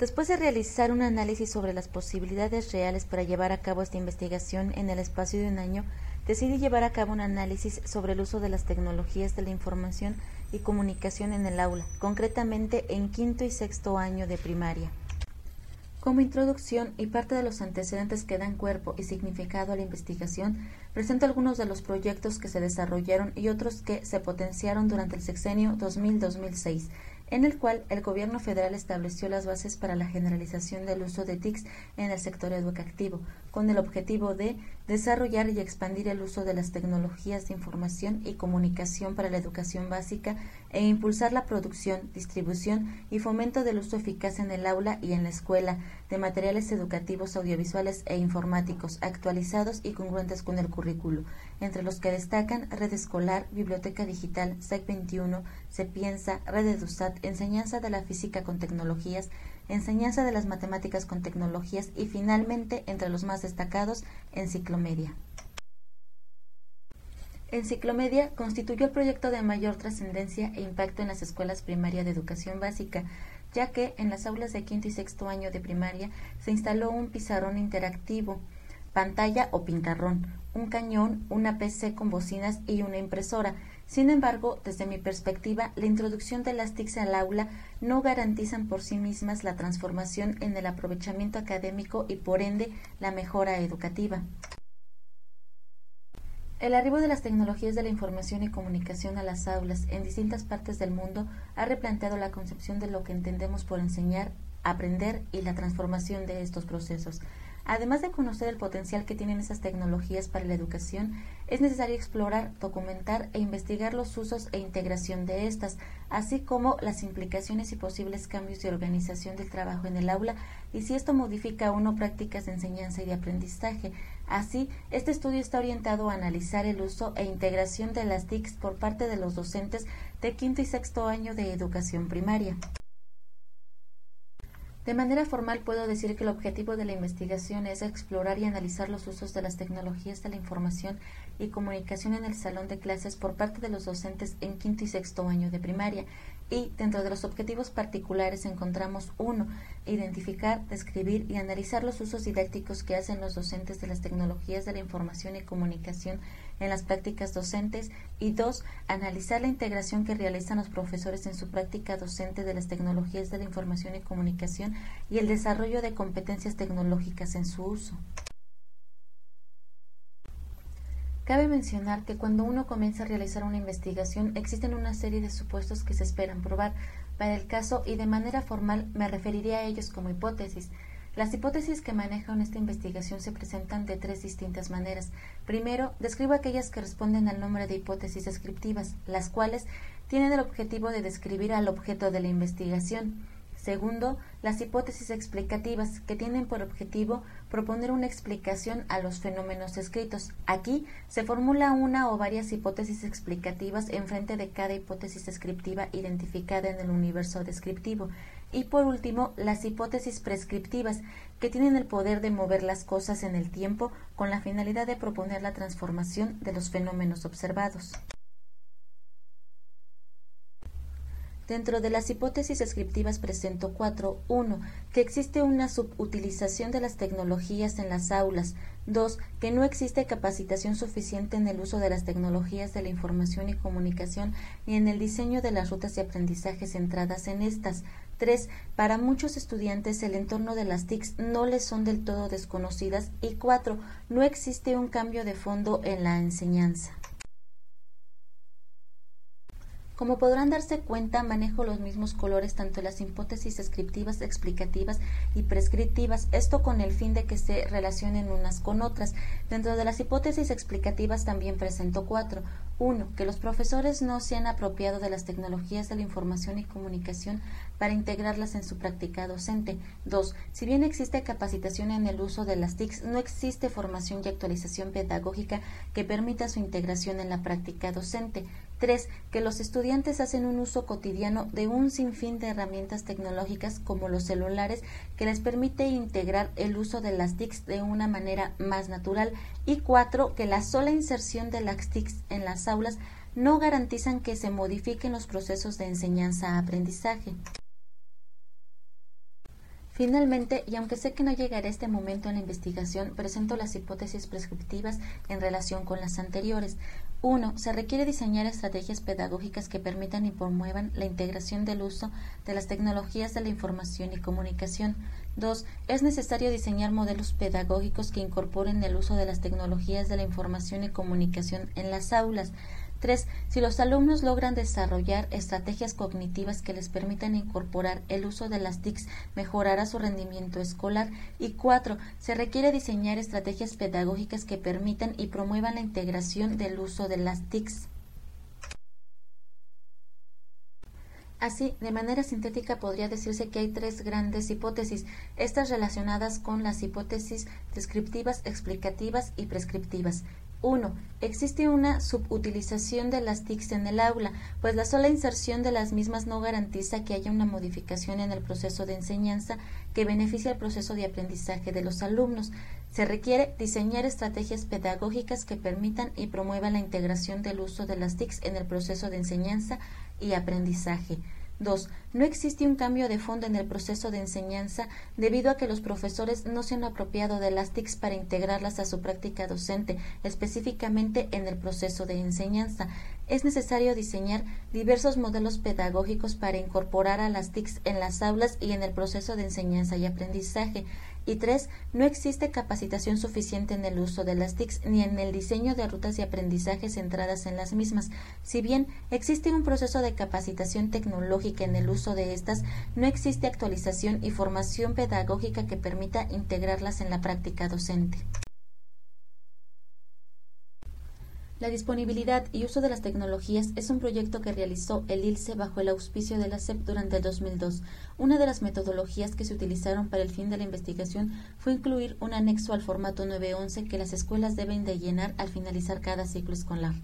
Después de realizar un análisis sobre las posibilidades reales para llevar a cabo esta investigación en el espacio de un año, decidí llevar a cabo un análisis sobre el uso de las tecnologías de la información y comunicación en el aula, concretamente en quinto y sexto año de primaria. Como introducción y parte de los antecedentes que dan cuerpo y significado a la investigación, presento algunos de los proyectos que se desarrollaron y otros que se potenciaron durante el sexenio 2000-2006 en el cual el gobierno federal estableció las bases para la generalización del uso de TICs en el sector educativo, con el objetivo de desarrollar y expandir el uso de las tecnologías de información y comunicación para la educación básica e impulsar la producción, distribución y fomento del uso eficaz en el aula y en la escuela de materiales educativos audiovisuales e informáticos actualizados y congruentes con el currículo, entre los que destacan Red Escolar, Biblioteca Digital, SEC 21, Se Piensa, Red EduSat, enseñanza de la física con tecnologías, enseñanza de las matemáticas con tecnologías y finalmente, entre los más destacados, Enciclomedia. Enciclomedia constituyó el proyecto de mayor trascendencia e impacto en las escuelas primarias de educación básica, ya que en las aulas de quinto y sexto año de primaria se instaló un pizarrón interactivo, pantalla o pintarrón, un cañón, una PC con bocinas y una impresora, sin embargo, desde mi perspectiva, la introducción de las TICs al aula no garantizan por sí mismas la transformación en el aprovechamiento académico y por ende la mejora educativa. El arribo de las tecnologías de la información y comunicación a las aulas en distintas partes del mundo ha replanteado la concepción de lo que entendemos por enseñar, aprender y la transformación de estos procesos. Además de conocer el potencial que tienen esas tecnologías para la educación, es necesario explorar, documentar e investigar los usos e integración de estas, así como las implicaciones y posibles cambios de organización del trabajo en el aula y si esto modifica o no prácticas de enseñanza y de aprendizaje. Así, este estudio está orientado a analizar el uso e integración de las TICs por parte de los docentes de quinto y sexto año de educación primaria. De manera formal puedo decir que el objetivo de la investigación es explorar y analizar los usos de las tecnologías de la información y comunicación en el salón de clases por parte de los docentes en quinto y sexto año de primaria. Y dentro de los objetivos particulares encontramos uno, identificar, describir y analizar los usos didácticos que hacen los docentes de las tecnologías de la información y comunicación en las prácticas docentes y dos, analizar la integración que realizan los profesores en su práctica docente de las tecnologías de la información y comunicación y el desarrollo de competencias tecnológicas en su uso. Cabe mencionar que cuando uno comienza a realizar una investigación existen una serie de supuestos que se esperan probar. Para el caso y de manera formal me referiría a ellos como hipótesis. Las hipótesis que manejo en esta investigación se presentan de tres distintas maneras. Primero, describo aquellas que responden al nombre de hipótesis descriptivas, las cuales tienen el objetivo de describir al objeto de la investigación. Segundo, las hipótesis explicativas, que tienen por objetivo proponer una explicación a los fenómenos escritos. Aquí se formula una o varias hipótesis explicativas en frente de cada hipótesis descriptiva identificada en el universo descriptivo. Y por último, las hipótesis prescriptivas, que tienen el poder de mover las cosas en el tiempo con la finalidad de proponer la transformación de los fenómenos observados. Dentro de las hipótesis descriptivas presento cuatro. 1. Que existe una subutilización de las tecnologías en las aulas. 2. Que no existe capacitación suficiente en el uso de las tecnologías de la información y comunicación ni en el diseño de las rutas de aprendizaje centradas en estas. 3. Para muchos estudiantes el entorno de las TICs no les son del todo desconocidas. Y 4. No existe un cambio de fondo en la enseñanza. Como podrán darse cuenta, manejo los mismos colores tanto en las hipótesis descriptivas, explicativas y prescriptivas, esto con el fin de que se relacionen unas con otras. Dentro de las hipótesis explicativas también presento cuatro. Uno, que los profesores no se han apropiado de las tecnologías de la información y comunicación para integrarlas en su práctica docente. Dos, si bien existe capacitación en el uso de las TICs, no existe formación y actualización pedagógica que permita su integración en la práctica docente. Tres, que los estudiantes hacen un uso cotidiano de un sinfín de herramientas tecnológicas como los celulares que les permite integrar el uso de las TICs de una manera más natural. Y cuatro, que la sola inserción de las TICs en las aulas no garantizan que se modifiquen los procesos de enseñanza-aprendizaje. Finalmente, y aunque sé que no llegaré a este momento en la investigación, presento las hipótesis prescriptivas en relación con las anteriores. 1. Se requiere diseñar estrategias pedagógicas que permitan y promuevan la integración del uso de las tecnologías de la información y comunicación. 2. Es necesario diseñar modelos pedagógicos que incorporen el uso de las tecnologías de la información y comunicación en las aulas. 3. Si los alumnos logran desarrollar estrategias cognitivas que les permitan incorporar el uso de las TICs, mejorará su rendimiento escolar. Y 4. Se requiere diseñar estrategias pedagógicas que permitan y promuevan la integración del uso de las TICs. Así, de manera sintética podría decirse que hay tres grandes hipótesis, estas relacionadas con las hipótesis descriptivas, explicativas y prescriptivas. 1. Existe una subutilización de las TICs en el aula, pues la sola inserción de las mismas no garantiza que haya una modificación en el proceso de enseñanza que beneficie al proceso de aprendizaje de los alumnos. Se requiere diseñar estrategias pedagógicas que permitan y promuevan la integración del uso de las TICs en el proceso de enseñanza y aprendizaje. 2. No existe un cambio de fondo en el proceso de enseñanza debido a que los profesores no se han apropiado de las TICs para integrarlas a su práctica docente, específicamente en el proceso de enseñanza. Es necesario diseñar diversos modelos pedagógicos para incorporar a las TICs en las aulas y en el proceso de enseñanza y aprendizaje. Y tres, no existe capacitación suficiente en el uso de las TICs ni en el diseño de rutas de aprendizaje centradas en las mismas. Si bien existe un proceso de capacitación tecnológica en el uso de estas, no existe actualización y formación pedagógica que permita integrarlas en la práctica docente. La disponibilidad y uso de las tecnologías es un proyecto que realizó el ILSE bajo el auspicio de la SEP durante el 2002. Una de las metodologías que se utilizaron para el fin de la investigación fue incluir un anexo al formato 911 que las escuelas deben de llenar al finalizar cada ciclo escolar.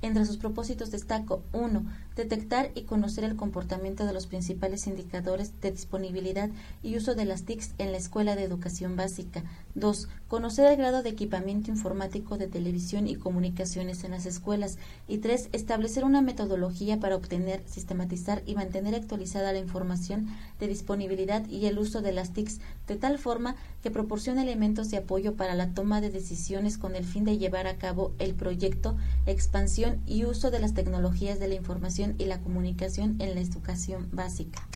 Entre sus propósitos destaco 1. Detectar y conocer el comportamiento de los principales indicadores de disponibilidad y uso de las TICs en la Escuela de Educación Básica. 2. Conocer el grado de equipamiento informático de televisión y comunicaciones en las escuelas. Y 3. Establecer una metodología para obtener, sistematizar y mantener actualizada la información de disponibilidad y el uso de las TICs de tal forma que proporcione elementos de apoyo para la toma de decisiones con el fin de llevar a cabo el proyecto Expansión y uso de las tecnologías de la información y la comunicación en la educación básica.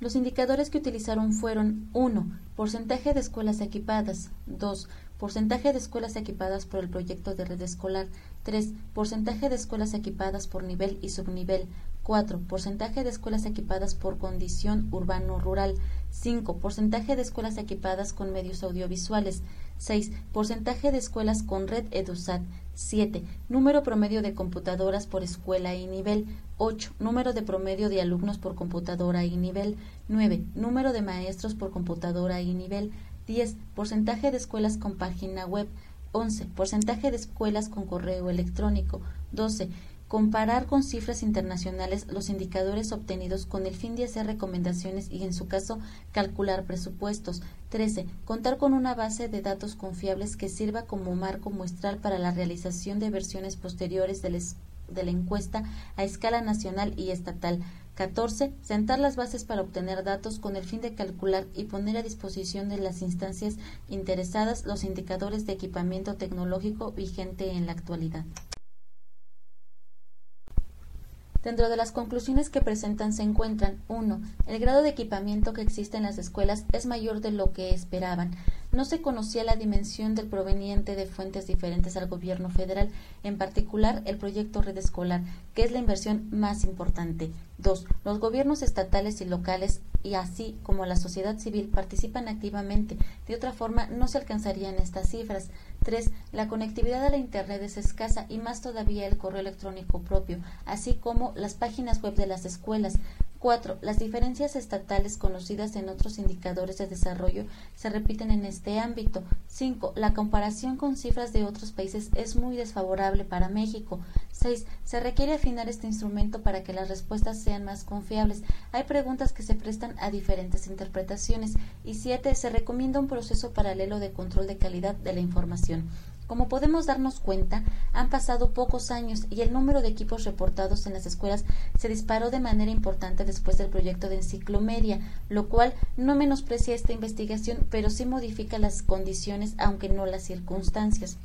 Los indicadores que utilizaron fueron 1. Porcentaje de escuelas equipadas. 2. Porcentaje de escuelas equipadas por el proyecto de red escolar. 3. Porcentaje de escuelas equipadas por nivel y subnivel. 4. Porcentaje de escuelas equipadas por condición urbano-rural. 5. Porcentaje de escuelas equipadas con medios audiovisuales. 6. Porcentaje de escuelas con red EDUSAT. 7. Número promedio de computadoras por escuela y nivel. 8. Número de promedio de alumnos por computadora y nivel. 9. Número de maestros por computadora y nivel. 10. Porcentaje de escuelas con página web. 11. Porcentaje de escuelas con correo electrónico. 12 comparar con cifras internacionales los indicadores obtenidos con el fin de hacer recomendaciones y, en su caso, calcular presupuestos. 13. Contar con una base de datos confiables que sirva como marco muestral para la realización de versiones posteriores de, de la encuesta a escala nacional y estatal. 14. Sentar las bases para obtener datos con el fin de calcular y poner a disposición de las instancias interesadas los indicadores de equipamiento tecnológico vigente en la actualidad. Dentro de las conclusiones que presentan se encuentran 1. El grado de equipamiento que existe en las escuelas es mayor de lo que esperaban. No se conocía la dimensión del proveniente de fuentes diferentes al gobierno federal, en particular el proyecto Red Escolar, que es la inversión más importante. 2. Los gobiernos estatales y locales, y así como la sociedad civil, participan activamente. De otra forma, no se alcanzarían estas cifras. 3. La conectividad a la Internet es escasa y más todavía el correo electrónico propio, así como las páginas web de las escuelas. 4. Las diferencias estatales conocidas en otros indicadores de desarrollo se repiten en este ámbito. 5. La comparación con cifras de otros países es muy desfavorable para México. 6. Se requiere afinar este instrumento para que las respuestas sean más confiables. Hay preguntas que se prestan a diferentes interpretaciones. Y 7. Se recomienda un proceso paralelo de control de calidad de la información. Como podemos darnos cuenta, han pasado pocos años y el número de equipos reportados en las escuelas se disparó de manera importante después del proyecto de enciclomedia, lo cual no menosprecia esta investigación, pero sí modifica las condiciones, aunque no las circunstancias.